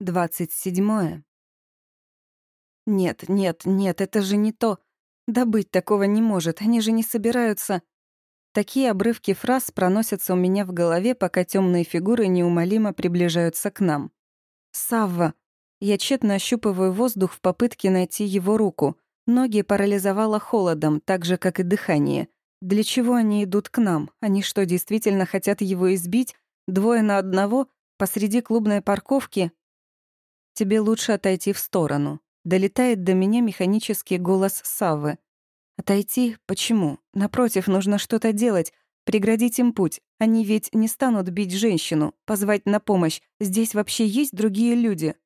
Двадцать седьмое. Нет, нет, нет, это же не то. Да быть такого не может, они же не собираются. Такие обрывки фраз проносятся у меня в голове, пока темные фигуры неумолимо приближаются к нам. Савва. Я тщетно ощупываю воздух в попытке найти его руку. Ноги парализовало холодом, так же, как и дыхание. Для чего они идут к нам? Они что, действительно хотят его избить? Двое на одного? Посреди клубной парковки? Тебе лучше отойти в сторону. Долетает до меня механический голос Саввы. Отойти? Почему? Напротив, нужно что-то делать. Преградить им путь. Они ведь не станут бить женщину, позвать на помощь. Здесь вообще есть другие люди.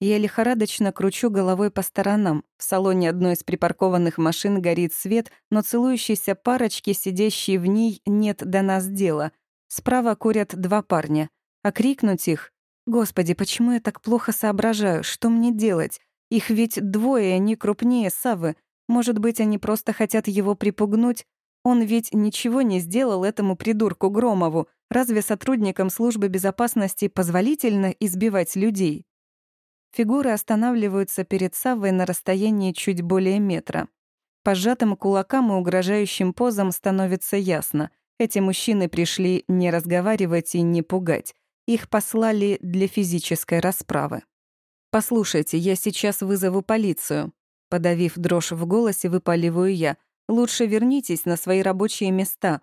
Я лихорадочно кручу головой по сторонам. В салоне одной из припаркованных машин горит свет, но целующейся парочки, сидящей в ней, нет до нас дела. Справа курят два парня. А крикнуть их Господи, почему я так плохо соображаю? Что мне делать? Их ведь двое, они крупнее Савы. Может быть, они просто хотят его припугнуть? Он ведь ничего не сделал этому придурку Громову. Разве сотрудникам службы безопасности позволительно избивать людей? Фигуры останавливаются перед Саввой на расстоянии чуть более метра. По сжатым кулакам и угрожающим позам становится ясно. Эти мужчины пришли не разговаривать и не пугать. Их послали для физической расправы. «Послушайте, я сейчас вызову полицию». Подавив дрожь в голосе, выпаливаю я. «Лучше вернитесь на свои рабочие места».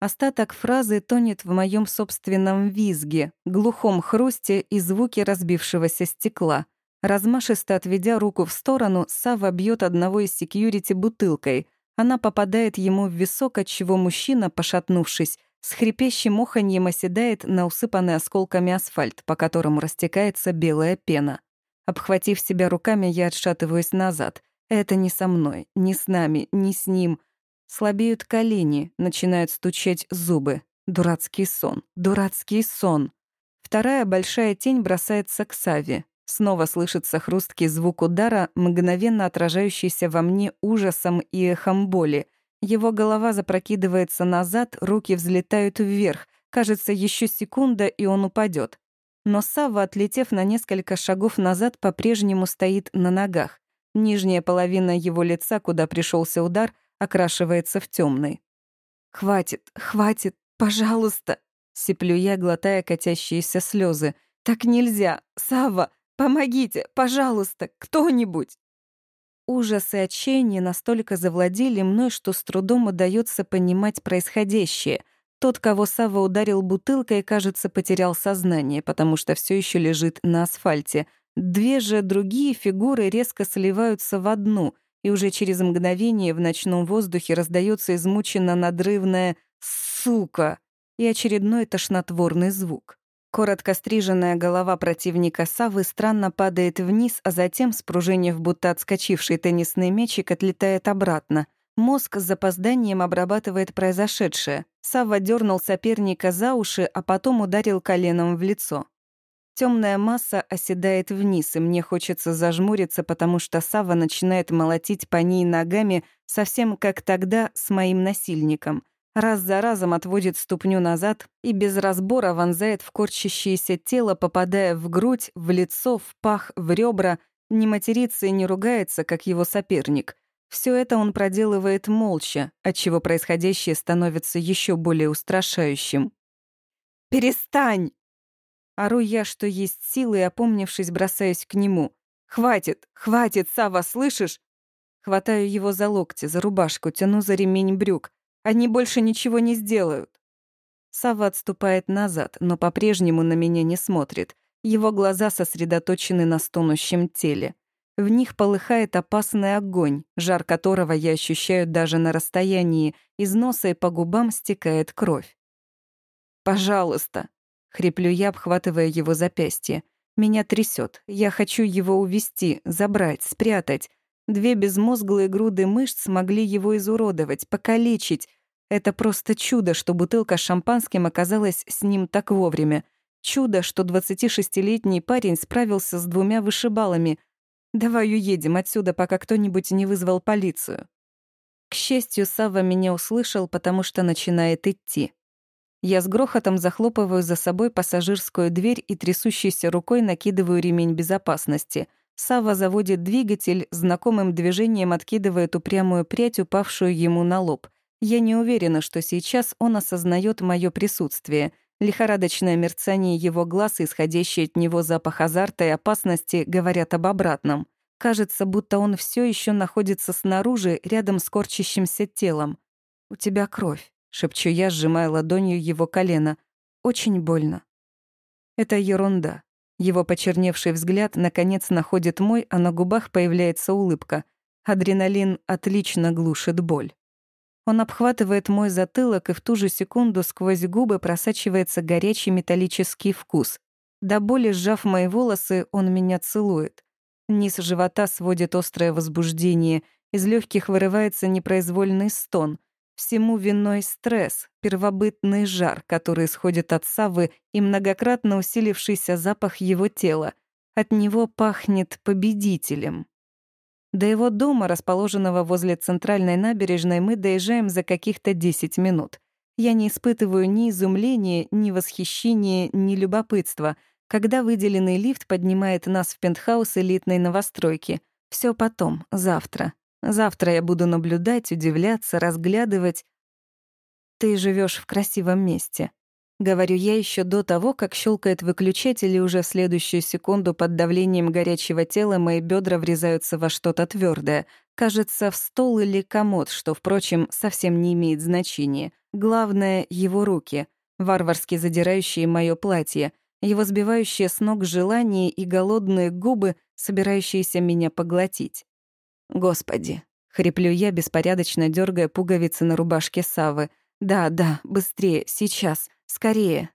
Остаток фразы тонет в моем собственном визге, глухом хрусте и звуке разбившегося стекла. Размашисто отведя руку в сторону, Сава бьет одного из секьюрити бутылкой. Она попадает ему в висок, отчего мужчина, пошатнувшись, с хрипящим оханьем оседает на усыпанный осколками асфальт, по которому растекается белая пена. Обхватив себя руками, я отшатываюсь назад. Это не со мной, не с нами, не с ним. Слабеют колени, начинают стучать зубы. Дурацкий сон, дурацкий сон. Вторая большая тень бросается к Саве. Снова слышится хрусткий звук удара, мгновенно отражающийся во мне ужасом и эхом боли — его голова запрокидывается назад, руки взлетают вверх. Кажется, еще секунда, и он упадет. Но Савва, отлетев на несколько шагов назад, по-прежнему стоит на ногах. Нижняя половина его лица, куда пришелся удар, окрашивается в темный. «Хватит, хватит, пожалуйста!» Сиплю я, глотая катящиеся слезы. «Так нельзя! Сава, помогите, пожалуйста, кто-нибудь!» Ужас и отчаяние настолько завладели мной, что с трудом удается понимать происходящее. Тот, кого Сава ударил бутылкой, кажется, потерял сознание, потому что все еще лежит на асфальте. Две же другие фигуры резко сливаются в одну, и уже через мгновение в ночном воздухе раздается измученно надрывное «сука» и очередной тошнотворный звук. Коротко стриженная голова противника Савы странно падает вниз, а затем, спружинив будто отскочивший теннисный мячик, отлетает обратно. Мозг с запозданием обрабатывает произошедшее. Сава дернул соперника за уши, а потом ударил коленом в лицо. Темная масса оседает вниз, и мне хочется зажмуриться, потому что Сава начинает молотить по ней ногами, совсем как тогда с моим насильником — раз за разом отводит ступню назад и без разбора вонзает в корчащееся тело, попадая в грудь, в лицо, в пах, в ребра, не матерится и не ругается, как его соперник. Все это он проделывает молча, отчего происходящее становится еще более устрашающим. «Перестань!» Ору я, что есть силы, и, опомнившись, бросаюсь к нему. «Хватит! Хватит, Сава, слышишь?» Хватаю его за локти, за рубашку, тяну за ремень брюк. Они больше ничего не сделают. Сава отступает назад, но по-прежнему на меня не смотрит. Его глаза сосредоточены на стонущем теле. В них полыхает опасный огонь, жар которого я ощущаю даже на расстоянии, из носа и по губам стекает кровь. «Пожалуйста!» — хриплю я, обхватывая его запястье. Меня трясет. Я хочу его увести, забрать, спрятать. Две безмозглые груды мышц смогли его изуродовать, покалечить. Это просто чудо, что бутылка с шампанским оказалась с ним так вовремя. Чудо, что 26-летний парень справился с двумя вышибалами. «Давай уедем отсюда, пока кто-нибудь не вызвал полицию». К счастью, Сава меня услышал, потому что начинает идти. Я с грохотом захлопываю за собой пассажирскую дверь и трясущейся рукой накидываю ремень безопасности. Сава заводит двигатель, знакомым движением откидывает упрямую прядь, упавшую ему на лоб. Я не уверена, что сейчас он осознает мое присутствие. Лихорадочное мерцание его глаз исходящий от него запах азарта и опасности говорят об обратном. Кажется, будто он все еще находится снаружи, рядом с корчащимся телом. «У тебя кровь», — шепчу я, сжимая ладонью его колено. «Очень больно». Это ерунда. Его почерневший взгляд наконец находит мой, а на губах появляется улыбка. Адреналин отлично глушит боль. Он обхватывает мой затылок, и в ту же секунду сквозь губы просачивается горячий металлический вкус. До боли сжав мои волосы, он меня целует. Низ живота сводит острое возбуждение, из легких вырывается непроизвольный стон. Всему виной стресс, первобытный жар, который исходит от Савы и многократно усилившийся запах его тела. От него пахнет победителем. До его дома, расположенного возле центральной набережной, мы доезжаем за каких-то 10 минут. Я не испытываю ни изумления, ни восхищения, ни любопытства, когда выделенный лифт поднимает нас в пентхаус элитной новостройки. Все потом, завтра. Завтра я буду наблюдать, удивляться, разглядывать. Ты живешь в красивом месте. Говорю я еще до того, как щелкает выключатель, и уже в следующую секунду под давлением горячего тела мои бедра врезаются во что-то твердое. Кажется, в стол или комод, что, впрочем, совсем не имеет значения. Главное — его руки, варварски задирающие мое платье, его сбивающие с ног желание и голодные губы, собирающиеся меня поглотить. Господи. Хриплю я, беспорядочно дергая пуговицы на рубашке Савы. Да, да, быстрее, сейчас, скорее.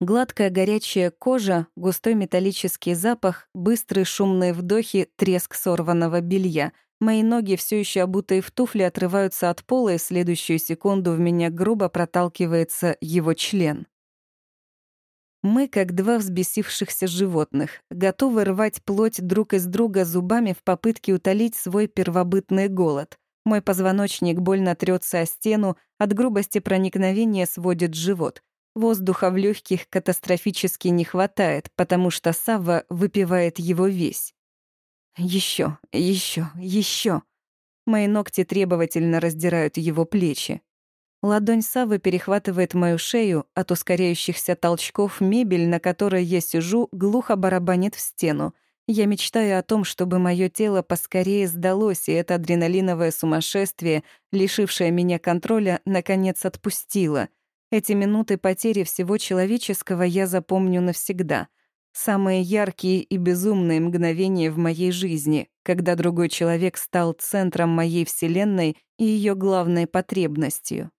Гладкая горячая кожа, густой металлический запах, быстрые шумные вдохи, треск сорванного белья. Мои ноги, все еще обутые в туфли, отрываются от пола, и в следующую секунду в меня грубо проталкивается его член. Мы, как два взбесившихся животных, готовы рвать плоть друг из друга зубами в попытке утолить свой первобытный голод. Мой позвоночник больно трется о стену, от грубости проникновения сводит живот. Воздуха в легких катастрофически не хватает, потому что Савва выпивает его весь. Еще, еще, еще. Мои ногти требовательно раздирают его плечи. Ладонь Савы перехватывает мою шею, от ускоряющихся толчков мебель, на которой я сижу, глухо барабанит в стену. Я мечтаю о том, чтобы мое тело поскорее сдалось, и это адреналиновое сумасшествие, лишившее меня контроля, наконец отпустило. Эти минуты потери всего человеческого я запомню навсегда. Самые яркие и безумные мгновения в моей жизни, когда другой человек стал центром моей вселенной и ее главной потребностью.